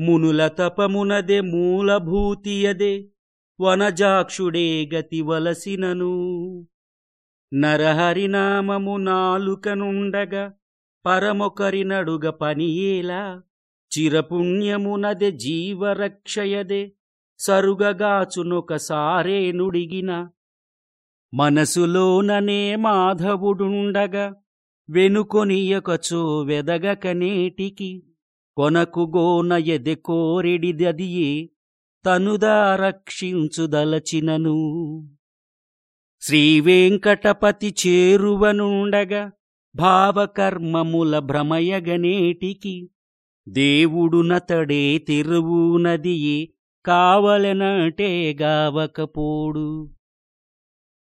మునుల తపమునదే మూలభూతియదే వనజాక్షుడే గతి వలసినను నరహరినామము నాలుకనుండగా పరమొకరి నడుగ పనియేలా చిరపుణ్యమునదే జీవరక్షయదే సరుగగాచునొకసారే నుడిగిన. మనసులోననే మాధవుడుండగా వెనుకొనియకచో వెదగక నేటికి. కొనకుగోన ఎదె కోరెడిదదియే తనుదా రక్షించుదలచినను. శ్రీవేంకటపతి చేరువనుండగా భావకర్మముల భ్రమయగనేటికి దేవుడునతడే తిరువునదియే కావలనటే గావకపోడు.